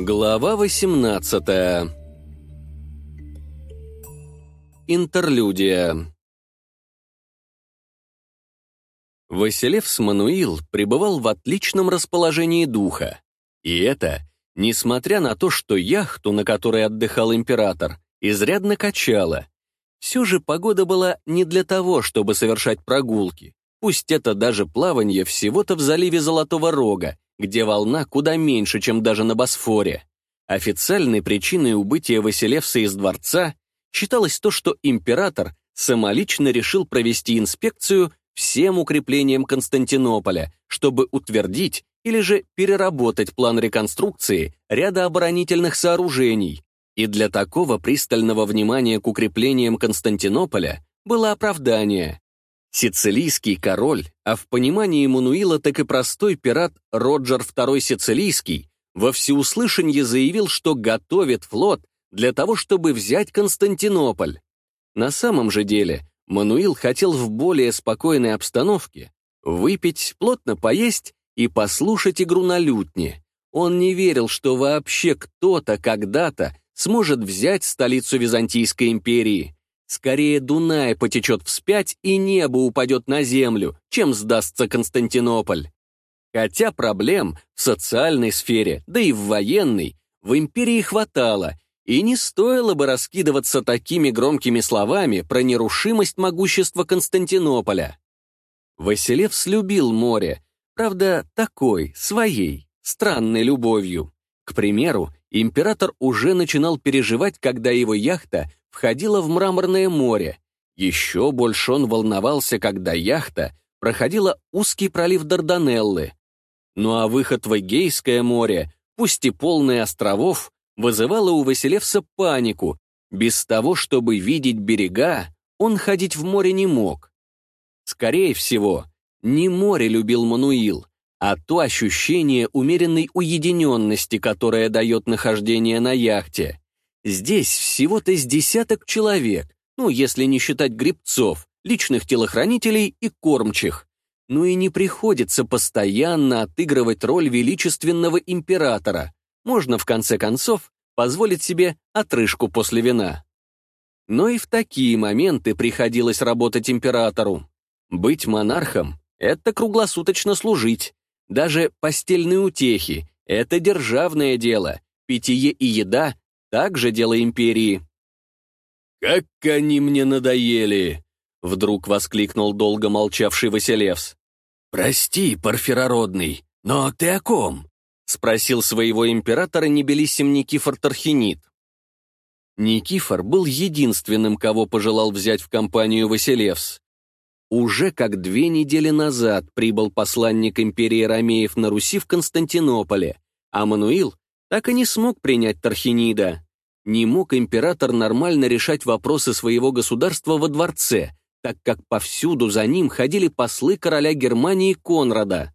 Глава 18 Интерлюдия Василевс Мануил пребывал в отличном расположении духа. И это, несмотря на то, что яхту, на которой отдыхал император, изрядно качало. Все же погода была не для того, чтобы совершать прогулки. Пусть это даже плавание всего-то в заливе Золотого Рога, где волна куда меньше, чем даже на Босфоре. Официальной причиной убытия Василевса из дворца считалось то, что император самолично решил провести инспекцию всем укреплениям Константинополя, чтобы утвердить или же переработать план реконструкции ряда оборонительных сооружений. И для такого пристального внимания к укреплениям Константинополя было оправдание. Сицилийский король, а в понимании Мануила так и простой пират Роджер II Сицилийский, во всеуслышание заявил, что готовит флот для того, чтобы взять Константинополь. На самом же деле Мануил хотел в более спокойной обстановке выпить, плотно поесть и послушать игру на лютне. Он не верил, что вообще кто-то когда-то сможет взять столицу Византийской империи. Скорее Дунай потечет вспять и небо упадет на землю, чем сдастся Константинополь. Хотя проблем в социальной сфере, да и в военной, в империи хватало, и не стоило бы раскидываться такими громкими словами про нерушимость могущества Константинополя. Василевс любил море, правда, такой, своей, странной любовью. К примеру, император уже начинал переживать, когда его яхта входила в Мраморное море. Еще больше он волновался, когда яхта проходила узкий пролив Дарданеллы. Ну а выход в Эгейское море, пусть и полный островов, вызывало у Василевса панику. Без того, чтобы видеть берега, он ходить в море не мог. Скорее всего, не море любил Мануил, а то ощущение умеренной уединенности, которое дает нахождение на яхте. Здесь всего-то с десяток человек, ну, если не считать грибцов, личных телохранителей и кормчих. Ну и не приходится постоянно отыгрывать роль величественного императора. Можно, в конце концов, позволить себе отрыжку после вина. Но и в такие моменты приходилось работать императору. Быть монархом — это круглосуточно служить. Даже постельные утехи — это державное дело. Питье и еда — также дело империи. «Как они мне надоели!» — вдруг воскликнул долго молчавший Василевс. «Прости, Порфирородный, но ты о ком?» — спросил своего императора Небелиссим Никифор Тархинит. Никифор был единственным, кого пожелал взять в компанию Василевс. Уже как две недели назад прибыл посланник империи Ромеев на Руси в Константинополе, а Мануил так и не смог принять Тархинида. Не мог император нормально решать вопросы своего государства во дворце, так как повсюду за ним ходили послы короля Германии Конрада.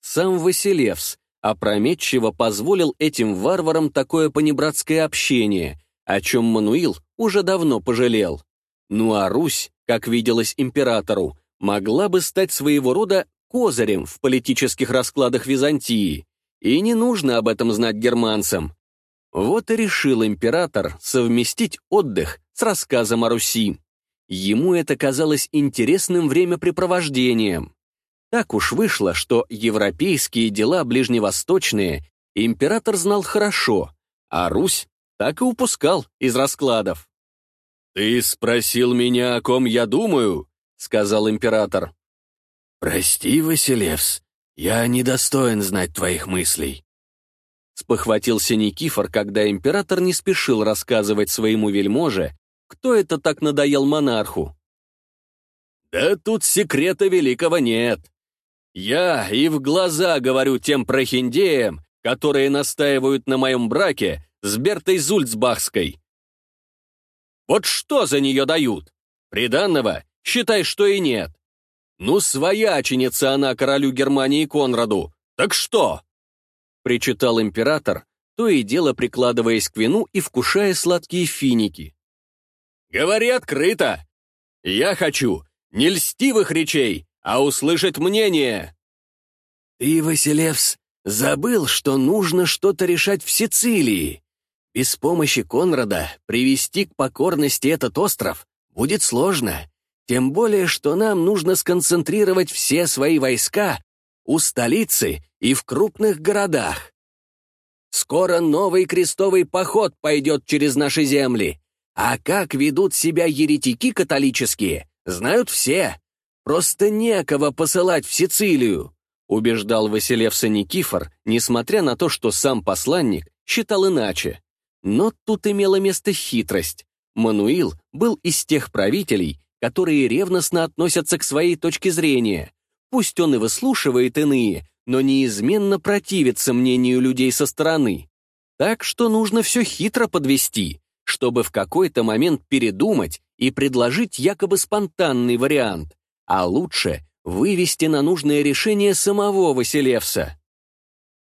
Сам Василевс опрометчиво позволил этим варварам такое понебратское общение, о чем Мануил уже давно пожалел. Ну а Русь как виделось императору, могла бы стать своего рода козырем в политических раскладах Византии, и не нужно об этом знать германцам. Вот и решил император совместить отдых с рассказом о Руси. Ему это казалось интересным времяпрепровождением. Так уж вышло, что европейские дела ближневосточные император знал хорошо, а Русь так и упускал из раскладов. «Ты спросил меня, о ком я думаю?» — сказал император. «Прости, Василевс, я недостоин знать твоих мыслей». Спохватился Никифор, когда император не спешил рассказывать своему вельможе, кто это так надоел монарху. «Да тут секрета великого нет. Я и в глаза говорю тем прохиндеям, которые настаивают на моем браке с Бертой Зульцбахской. Вот что за нее дают? Приданного? Считай, что и нет. Ну, свояченица она королю Германии Конраду. Так что? Причитал император, то и дело прикладываясь к вину и вкушая сладкие финики. Говори открыто. Я хочу не льстивых речей, а услышать мнение. Ты, Василевс, забыл, что нужно что-то решать в Сицилии. Без помощи Конрада привести к покорности этот остров будет сложно. Тем более, что нам нужно сконцентрировать все свои войска у столицы и в крупных городах. Скоро новый крестовый поход пойдет через наши земли. А как ведут себя еретики католические, знают все. Просто некого посылать в Сицилию, убеждал Василевса Никифор, несмотря на то, что сам посланник считал иначе. Но тут имела место хитрость. Мануил был из тех правителей, которые ревностно относятся к своей точке зрения. Пусть он и выслушивает иные, но неизменно противится мнению людей со стороны. Так что нужно все хитро подвести, чтобы в какой-то момент передумать и предложить якобы спонтанный вариант, а лучше вывести на нужное решение самого Василевса.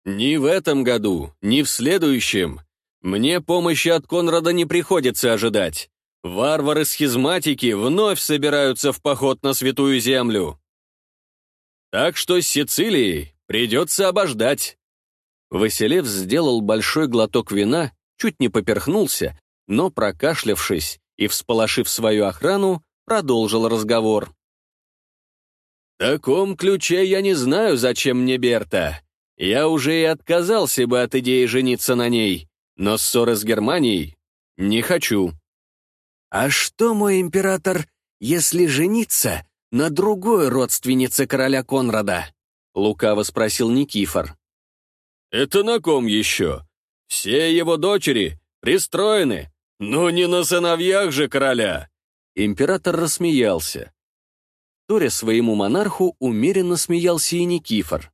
«Ни в этом году, ни в следующем. Мне помощи от Конрада не приходится ожидать. Варвары-схизматики вновь собираются в поход на Святую Землю. Так что с Сицилией придется обождать». Василев сделал большой глоток вина, чуть не поперхнулся, но, прокашлявшись и всполошив свою охрану, продолжил разговор. «В таком ключе я не знаю, зачем мне Берта. Я уже и отказался бы от идеи жениться на ней, но ссоры с Германией не хочу». «А что, мой император, если жениться на другой родственнице короля Конрада?» — лукаво спросил Никифор. «Это на ком еще? Все его дочери пристроены, но не на сыновьях же короля!» Император рассмеялся. Торе своему монарху умеренно смеялся и Никифор.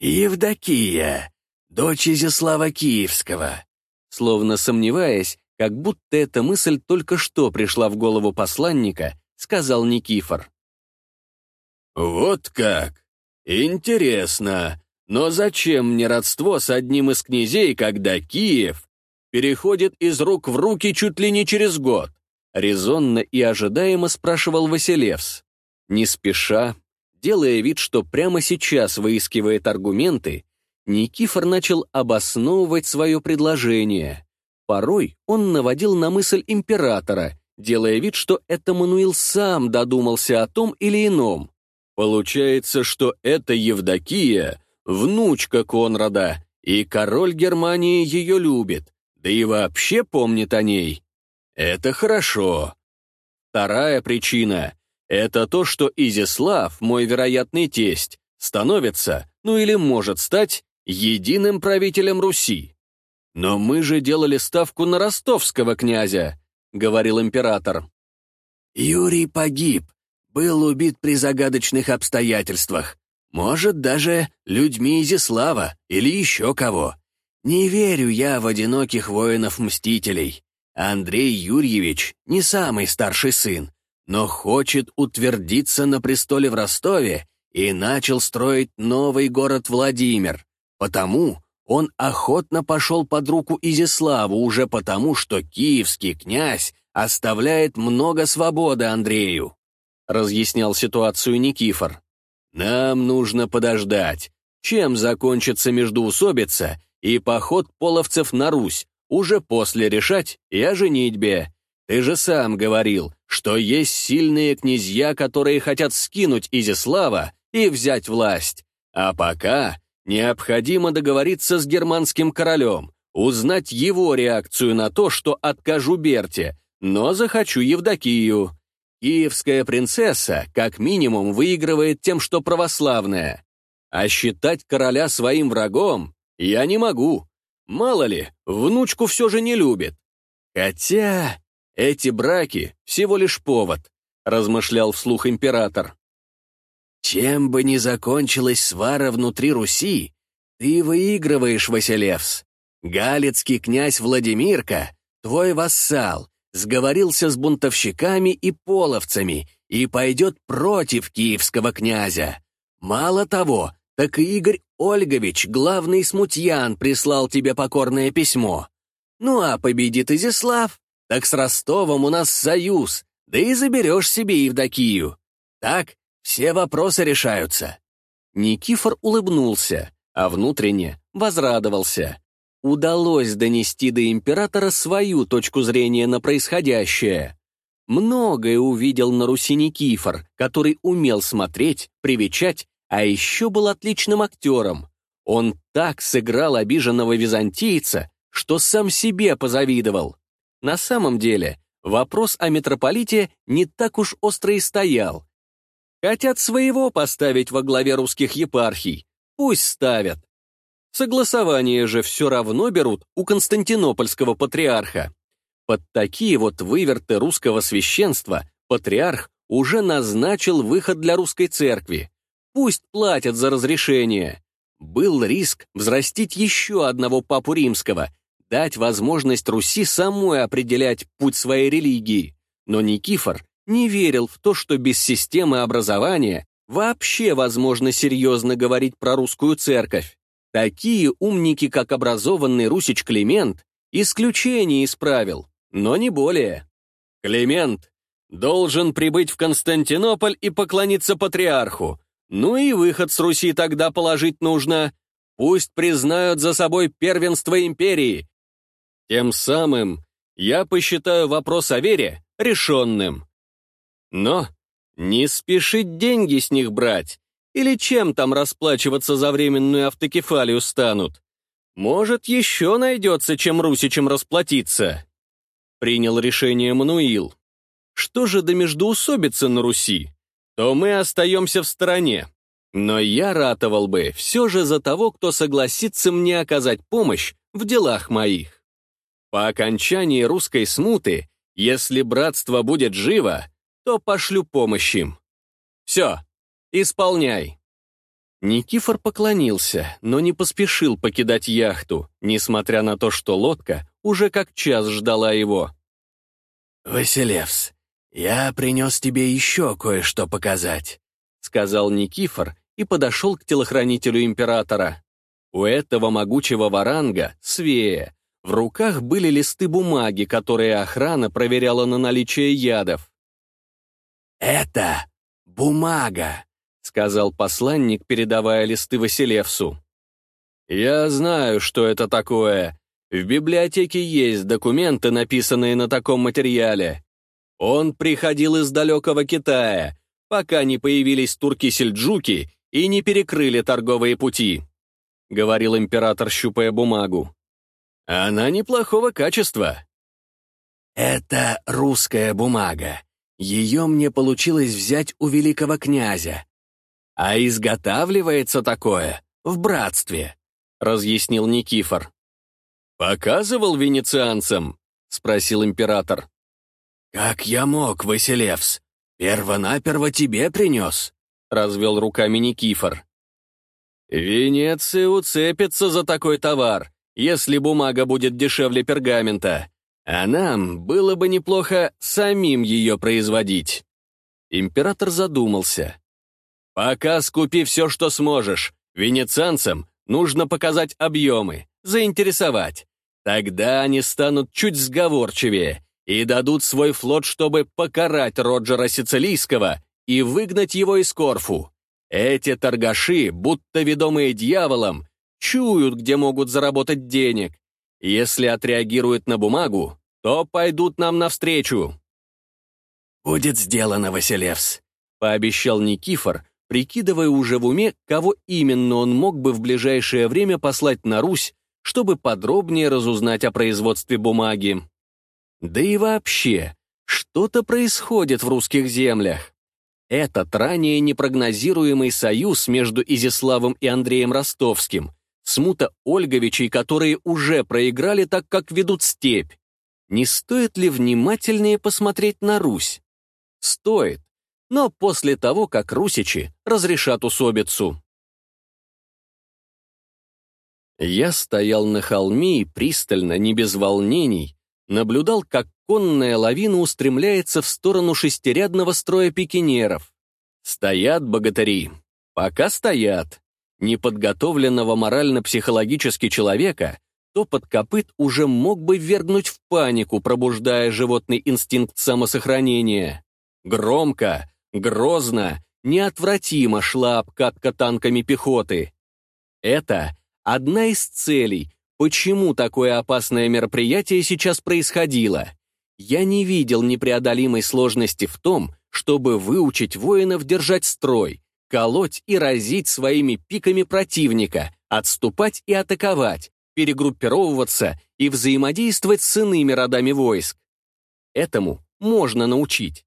«Евдокия, дочь Изяслава Киевского», словно сомневаясь, как будто эта мысль только что пришла в голову посланника, сказал Никифор. «Вот как! Интересно! Но зачем мне родство с одним из князей, когда Киев переходит из рук в руки чуть ли не через год?» Резонно и ожидаемо спрашивал Василевс. Не спеша, делая вид, что прямо сейчас выискивает аргументы, Никифор начал обосновывать свое предложение. Порой он наводил на мысль императора, делая вид, что это Мануил сам додумался о том или ином. Получается, что это Евдокия, внучка Конрада, и король Германии ее любит, да и вообще помнит о ней. Это хорошо. Вторая причина — это то, что Изяслав, мой вероятный тесть, становится, ну или может стать, единым правителем Руси. «Но мы же делали ставку на ростовского князя», — говорил император. «Юрий погиб, был убит при загадочных обстоятельствах. Может, даже людьми Изислава или еще кого. Не верю я в одиноких воинов-мстителей. Андрей Юрьевич не самый старший сын, но хочет утвердиться на престоле в Ростове и начал строить новый город Владимир. Потому он охотно пошел под руку Изиславу уже потому, что киевский князь оставляет много свободы Андрею», разъяснял ситуацию Никифор. «Нам нужно подождать, чем закончится междуусобица и поход половцев на Русь, уже после решать и о женитьбе. Ты же сам говорил, что есть сильные князья, которые хотят скинуть Изислава и взять власть. А пока Необходимо договориться с германским королем, узнать его реакцию на то, что откажу Берте, но захочу Евдокию. Киевская принцесса, как минимум, выигрывает тем, что православная. А считать короля своим врагом я не могу. Мало ли, внучку все же не любит. Хотя эти браки всего лишь повод, размышлял вслух император. Чем бы ни закончилась свара внутри Руси, ты выигрываешь, Василевс. Галицкий князь Владимирка, твой вассал, сговорился с бунтовщиками и половцами и пойдет против киевского князя. Мало того, так и Игорь Ольгович, главный смутьян, прислал тебе покорное письмо. Ну а победит Изяслав, так с Ростовом у нас союз, да и заберешь себе Евдокию. Так все вопросы решаются». Никифор улыбнулся, а внутренне возрадовался. Удалось донести до императора свою точку зрения на происходящее. Многое увидел на Руси Никифор, который умел смотреть, привечать, а еще был отличным актером. Он так сыграл обиженного византийца, что сам себе позавидовал. На самом деле, вопрос о митрополите не так уж остро и стоял. Хотят своего поставить во главе русских епархий. Пусть ставят. Согласование же все равно берут у константинопольского патриарха. Под такие вот выверты русского священства патриарх уже назначил выход для русской церкви. Пусть платят за разрешение. Был риск взрастить еще одного папу римского, дать возможность Руси самой определять путь своей религии. Но Никифор не верил в то, что без системы образования вообще возможно серьезно говорить про русскую церковь. Такие умники, как образованный русич Климент, исключение исправил, но не более. Климент должен прибыть в Константинополь и поклониться патриарху. Ну и выход с Руси тогда положить нужно. Пусть признают за собой первенство империи. Тем самым я посчитаю вопрос о вере решенным. Но не спешить деньги с них брать, или чем там расплачиваться за временную автокефалию станут? Может, еще найдется, чем русичем расплатиться? Принял решение Мануил. Что же до междоусобицы на Руси? То мы остаемся в стороне. Но я ратовал бы все же за того, кто согласится мне оказать помощь в делах моих. По окончании русской смуты, если братство будет живо, то пошлю помощь им. Все, «Исполняй!» Никифор поклонился, но не поспешил покидать яхту, несмотря на то, что лодка уже как час ждала его. «Василевс, я принес тебе еще кое-что показать», сказал Никифор и подошел к телохранителю императора. У этого могучего варанга, Свея, в руках были листы бумаги, которые охрана проверяла на наличие ядов. «Это бумага», — сказал посланник, передавая листы Василевсу. «Я знаю, что это такое. В библиотеке есть документы, написанные на таком материале. Он приходил из далекого Китая, пока не появились турки-сельджуки и не перекрыли торговые пути», — говорил император, щупая бумагу. «Она неплохого качества». «Это русская бумага. Ее мне получилось взять у великого князя. «А изготавливается такое в братстве», — разъяснил Никифор. «Показывал венецианцам?» — спросил император. «Как я мог, Василевс? Первонаперво тебе принес», — развел руками Никифор. «Венеция уцепится за такой товар, если бумага будет дешевле пергамента, а нам было бы неплохо самим ее производить». Император задумался. Пока скупи все, что сможешь. Венецианцам нужно показать объемы, заинтересовать. Тогда они станут чуть сговорчивее и дадут свой флот, чтобы покарать Роджера Сицилийского и выгнать его из Корфу. Эти торгаши, будто ведомые дьяволом, чуют, где могут заработать денег. Если отреагируют на бумагу, то пойдут нам навстречу. «Будет сделано, Василевс», — пообещал Никифор, прикидывая уже в уме, кого именно он мог бы в ближайшее время послать на Русь, чтобы подробнее разузнать о производстве бумаги. Да и вообще, что-то происходит в русских землях. Этот ранее непрогнозируемый союз между Изяславом и Андреем Ростовским, смута Ольговичей, которые уже проиграли так, как ведут степь. Не стоит ли внимательнее посмотреть на Русь? Стоит но после того, как русичи разрешат усобицу. Я стоял на холме и пристально, не без волнений, наблюдал, как конная лавина устремляется в сторону шестирядного строя пикинеров. Стоят богатыри. Пока стоят. Неподготовленного морально-психологически человека топот копыт уже мог бы вергнуть в панику, пробуждая животный инстинкт самосохранения. Громко, Грозно, неотвратимо шла обкатка танками пехоты. Это одна из целей, почему такое опасное мероприятие сейчас происходило. Я не видел непреодолимой сложности в том, чтобы выучить воинов держать строй, колоть и разить своими пиками противника, отступать и атаковать, перегруппировываться и взаимодействовать с иными родами войск. Этому можно научить.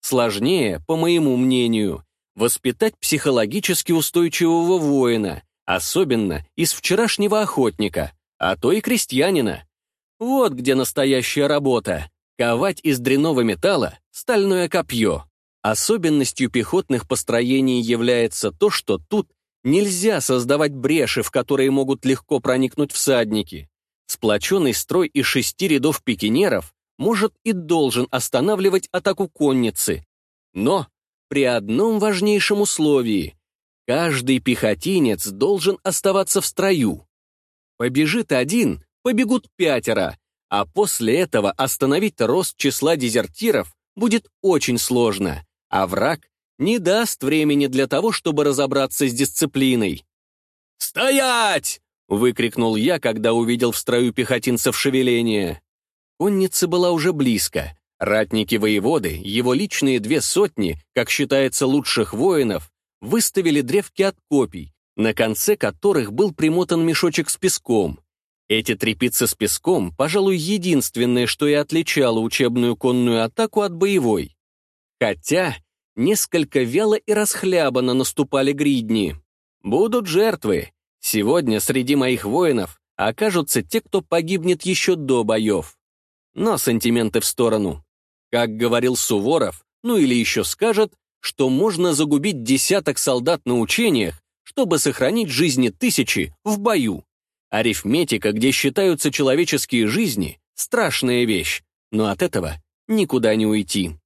Сложнее, по моему мнению, воспитать психологически устойчивого воина, особенно из вчерашнего охотника, а то и крестьянина. Вот где настоящая работа — ковать из дряного металла стальное копье. Особенностью пехотных построений является то, что тут нельзя создавать бреши, в которые могут легко проникнуть всадники. Сплоченный строй из шести рядов пикинеров может и должен останавливать атаку конницы. Но при одном важнейшем условии — каждый пехотинец должен оставаться в строю. Побежит один, побегут пятеро, а после этого остановить рост числа дезертиров будет очень сложно, а враг не даст времени для того, чтобы разобраться с дисциплиной. «Стоять!» — выкрикнул я, когда увидел в строю пехотинцев шевеление. Конница была уже близко. Ратники воеводы, его личные две сотни, как считается лучших воинов, выставили древки от копий, на конце которых был примотан мешочек с песком. Эти трепицы с песком, пожалуй, единственное, что и отличало учебную конную атаку от боевой. Хотя несколько вяло и расхлябанно наступали гридни. Будут жертвы. Сегодня среди моих воинов окажутся те, кто погибнет еще до боев. Но сантименты в сторону. Как говорил Суворов, ну или еще скажет, что можно загубить десяток солдат на учениях, чтобы сохранить жизни тысячи в бою. Арифметика, где считаются человеческие жизни, страшная вещь, но от этого никуда не уйти.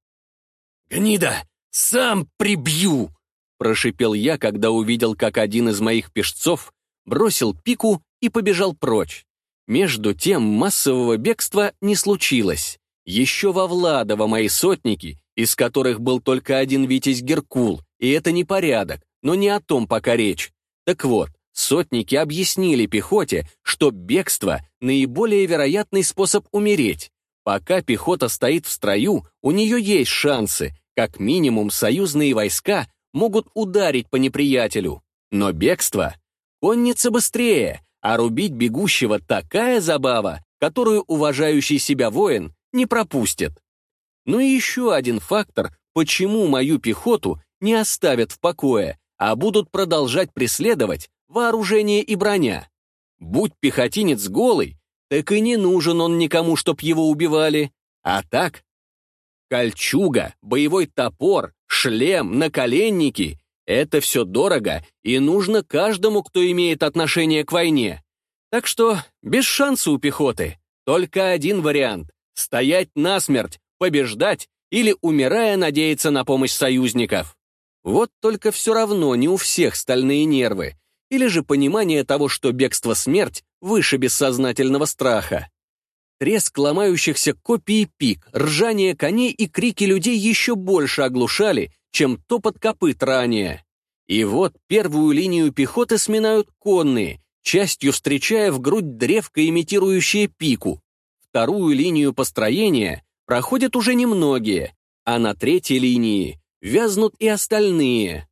«Гнида, сам прибью!» прошипел я, когда увидел, как один из моих пешцов бросил пику и побежал прочь. Между тем массового бегства не случилось. Еще во Владово мои сотники, из которых был только один Витязь Геркул, и это не порядок, но не о том пока речь. Так вот, сотники объяснили пехоте, что бегство — наиболее вероятный способ умереть. Пока пехота стоит в строю, у нее есть шансы, как минимум союзные войска могут ударить по неприятелю. Но бегство — конница быстрее, а рубить бегущего такая забава, которую уважающий себя воин не пропустит. Ну и еще один фактор, почему мою пехоту не оставят в покое, а будут продолжать преследовать вооружение и броня. Будь пехотинец голый, так и не нужен он никому, чтоб его убивали. А так? Кольчуга, боевой топор, шлем, наколенники это все дорого и нужно каждому, кто имеет отношение к войне. Так что без шанса у пехоты. Только один вариант — стоять насмерть, побеждать или, умирая, надеяться на помощь союзников. Вот только все равно не у всех стальные нервы, или же понимание того, что бегство смерть выше бессознательного страха. Треск ломающихся копий пик, ржание коней и крики людей еще больше оглушали, чем топот копыт ранее. И вот первую линию пехоты сминают конные, частью встречая в грудь древко, имитирующее пику. Вторую линию построения проходят уже немногие, а на третьей линии вязнут и остальные.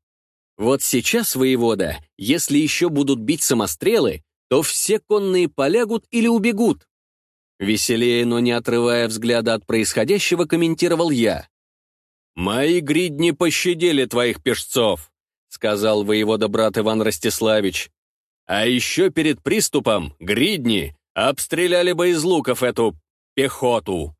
Вот сейчас, воевода, если еще будут бить самострелы, то все конные полягут или убегут. Веселее, но не отрывая взгляда от происходящего, комментировал я. «Мои гридни пощадили твоих пешцов», — сказал воевода брат Иван Ростиславич. «А еще перед приступом гридни обстреляли бы из луков эту пехоту».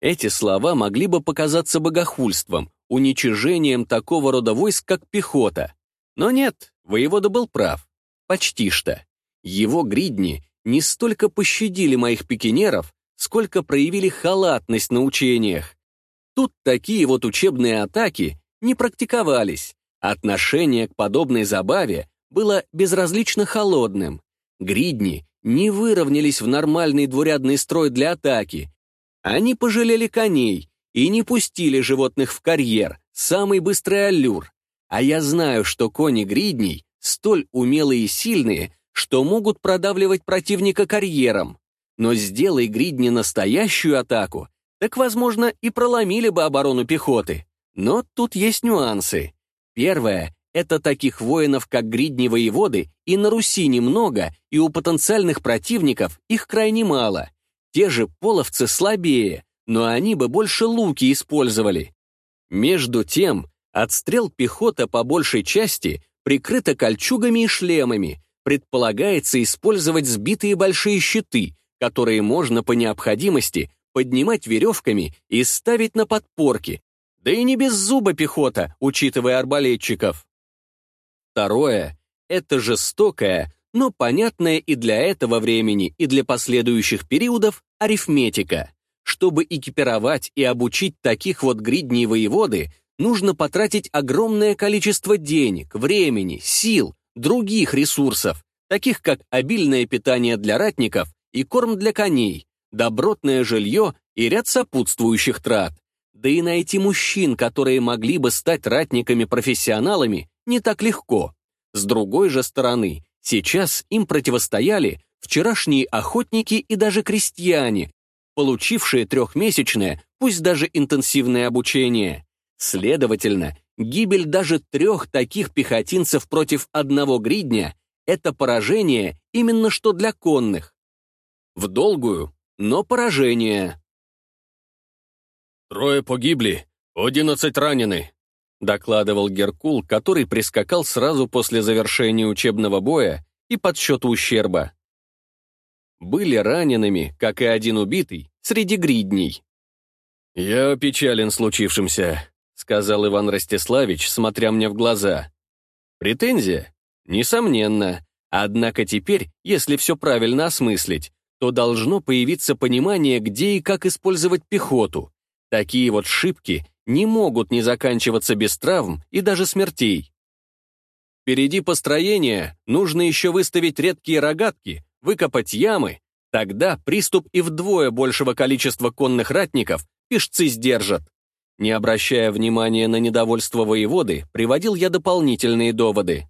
Эти слова могли бы показаться богохульством, уничижением такого рода войск, как пехота. Но нет, воевода был прав. Почти что. Его гридни не столько пощадили моих пикинеров, сколько проявили халатность на учениях. Тут такие вот учебные атаки не практиковались. Отношение к подобной забаве было безразлично холодным. Гридни не выровнялись в нормальный двурядный строй для атаки. Они пожалели коней и не пустили животных в карьер, самый быстрый аллюр. А я знаю, что кони гридней столь умелые и сильные, что могут продавливать противника карьером. Но сделай гридни настоящую атаку, так, возможно, и проломили бы оборону пехоты. Но тут есть нюансы. Первое — это таких воинов, как гридни воеводы, и на Руси немного, и у потенциальных противников их крайне мало. Те же половцы слабее, но они бы больше луки использовали. Между тем, отстрел пехота по большей части прикрыта кольчугами и шлемами, предполагается использовать сбитые большие щиты, которые можно по необходимости поднимать веревками и ставить на подпорки, да и не без зуба пехота, учитывая арбалетчиков. Второе — это жестокая, но понятная и для этого времени, и для последующих периодов арифметика. Чтобы экипировать и обучить таких вот гридней воеводы, нужно потратить огромное количество денег, времени, сил, других ресурсов, таких как обильное питание для ратников и корм для коней, добротное жилье и ряд сопутствующих трат. Да и найти мужчин, которые могли бы стать ратниками-профессионалами, не так легко. С другой же стороны, сейчас им противостояли вчерашние охотники и даже крестьяне, получившие трехмесячное, пусть даже интенсивное обучение. Следовательно, гибель даже трех таких пехотинцев против одного гридня — это поражение именно что для конных. В долгую, но поражение. «Трое погибли, одиннадцать ранены», — докладывал Геркул, который прискакал сразу после завершения учебного боя и подсчета ущерба. Были ранеными, как и один убитый, среди гридней. «Я опечален случившимся», — сказал Иван Ростиславич, смотря мне в глаза. «Претензия? Несомненно. Однако теперь, если все правильно осмыслить, то должно появиться понимание, где и как использовать пехоту, Такие вот шибки не могут не заканчиваться без травм и даже смертей. Впереди построения нужно еще выставить редкие рогатки, выкопать ямы, тогда приступ и вдвое большего количества конных ратников пешцы сдержат. Не обращая внимания на недовольство воеводы, приводил я дополнительные доводы.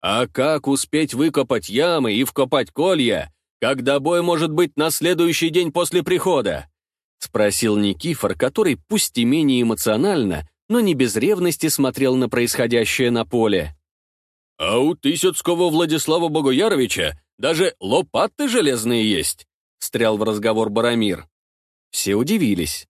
«А как успеть выкопать ямы и вкопать колья, когда бой может быть на следующий день после прихода?» — спросил Никифор, который, пусть и менее эмоционально, но не без ревности смотрел на происходящее на поле. «А у Тысяцкого Владислава Богояровича даже лопаты железные есть», — встрял в разговор Барамир. Все удивились.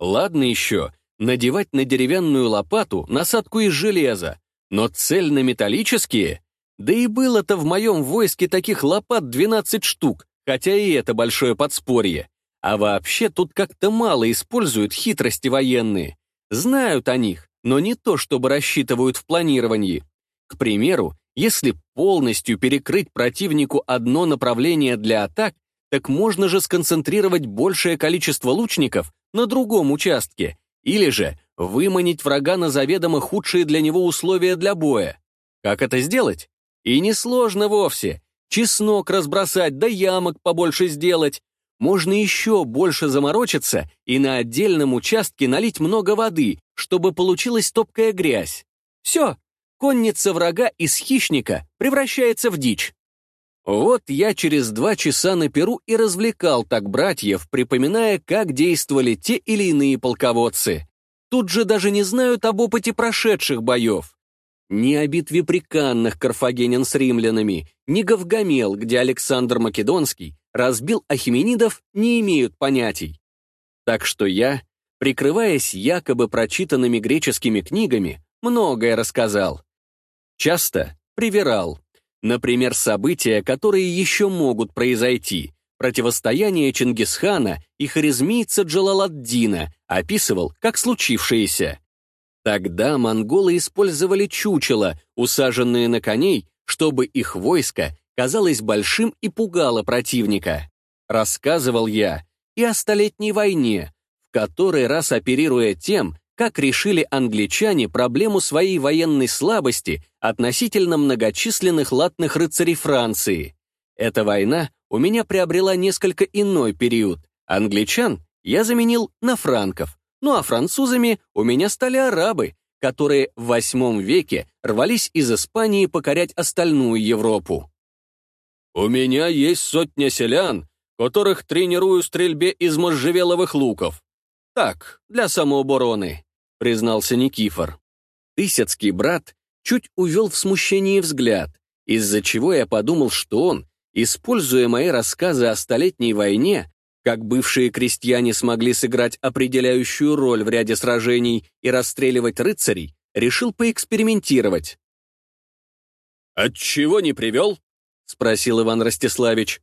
Ладно еще, надевать на деревянную лопату насадку из железа, но цельно-металлические? Да и было-то в моем войске таких лопат 12 штук, хотя и это большое подспорье. А вообще тут как-то мало используют хитрости военные. Знают о них, но не то, чтобы рассчитывают в планировании. К примеру, если полностью перекрыть противнику одно направление для атак, так можно же сконцентрировать большее количество лучников на другом участке, или же выманить врага на заведомо худшие для него условия для боя. Как это сделать? И несложно вовсе. Чеснок разбросать, да ямок побольше сделать, можно еще больше заморочиться и на отдельном участке налить много воды, чтобы получилась топкая грязь. Все, конница врага из хищника превращается в дичь. Вот я через два часа на Перу и развлекал так братьев, припоминая, как действовали те или иные полководцы. Тут же даже не знают об опыте прошедших боев. Ни о битве при Карфагенин с римлянами, ни Гавгамел, где Александр Македонский разбил ахименидов, не имеют понятий. Так что я, прикрываясь якобы прочитанными греческими книгами, многое рассказал. Часто привирал. Например, события, которые еще могут произойти. Противостояние Чингисхана и харизмийца Джалаладдина описывал как случившееся. Тогда монголы использовали чучела, усаженные на коней, чтобы их войско казалось большим и пугало противника. Рассказывал я и о Столетней войне, в который раз оперируя тем, как решили англичане проблему своей военной слабости относительно многочисленных латных рыцарей Франции. Эта война у меня приобрела несколько иной период. Англичан я заменил на франков, ну а французами у меня стали арабы, которые в VIII веке рвались из Испании покорять остальную Европу. «У меня есть сотня селян, которых тренирую стрельбе из можжевеловых луков. Так, для самообороны», — признался Никифор. Тысяцкий брат чуть увел в смущении взгляд, из-за чего я подумал, что он, используя мои рассказы о Столетней войне, как бывшие крестьяне смогли сыграть определяющую роль в ряде сражений и расстреливать рыцарей, решил поэкспериментировать. «Отчего не привел?» — спросил Иван Ростиславич.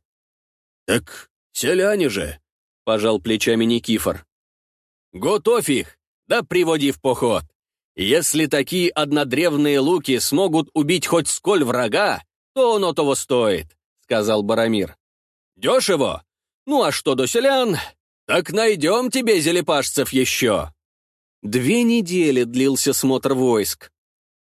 «Так селяне же», — пожал плечами Никифор. «Готовь их, да приводи в поход. Если такие однодревные луки смогут убить хоть сколь врага, то оно того стоит», — сказал Барамир. «Дешево, ну а что до селян? Так найдем тебе зелепашцев еще. Две недели длился смотр войск.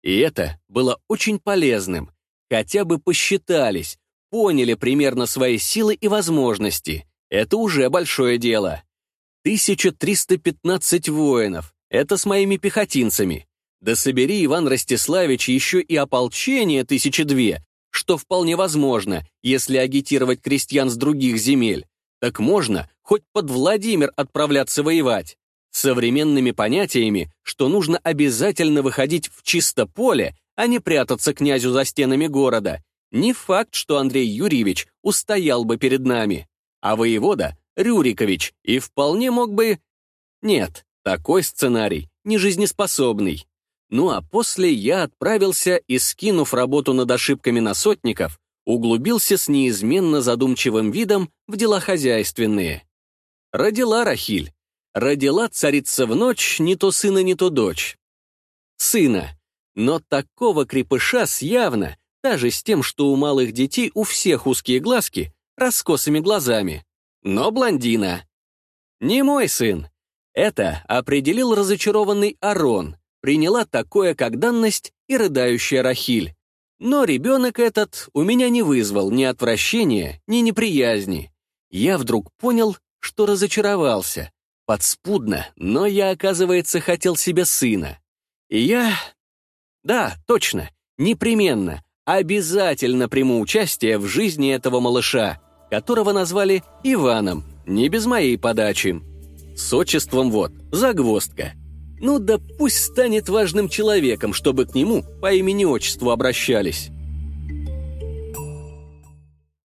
И это было очень полезным. Хотя бы посчитались, поняли примерно свои силы и возможности. Это уже большое дело. 1315 воинов. Это с моими пехотинцами. Да собери, Иван Ростиславич, еще и ополчение тысячи две, что вполне возможно, если агитировать крестьян с других земель так можно хоть под Владимир отправляться воевать. Современными понятиями, что нужно обязательно выходить в чисто поле, а не прятаться князю за стенами города. Не факт, что Андрей Юрьевич устоял бы перед нами. А воевода — Рюрикович, и вполне мог бы... Нет, такой сценарий не жизнеспособный. Ну а после я отправился и, скинув работу над ошибками на сотников, углубился с неизменно задумчивым видом в дела хозяйственные. Родила Рахиль. Родила царица в ночь не то сына, не то дочь. Сына. Но такого крепыша с явно, даже с тем, что у малых детей у всех узкие глазки, раскосыми глазами. Но блондина. Не мой сын. Это определил разочарованный Арон, приняла такое как данность и рыдающая Рахиль. Но ребенок этот у меня не вызвал ни отвращения, ни неприязни. Я вдруг понял, что разочаровался. Подспудно, но я, оказывается, хотел себе сына. И я... Да, точно, непременно, обязательно приму участие в жизни этого малыша, которого назвали Иваном, не без моей подачи. С отчеством вот, загвоздка. Ну да пусть станет важным человеком, чтобы к нему по имени-отчеству обращались.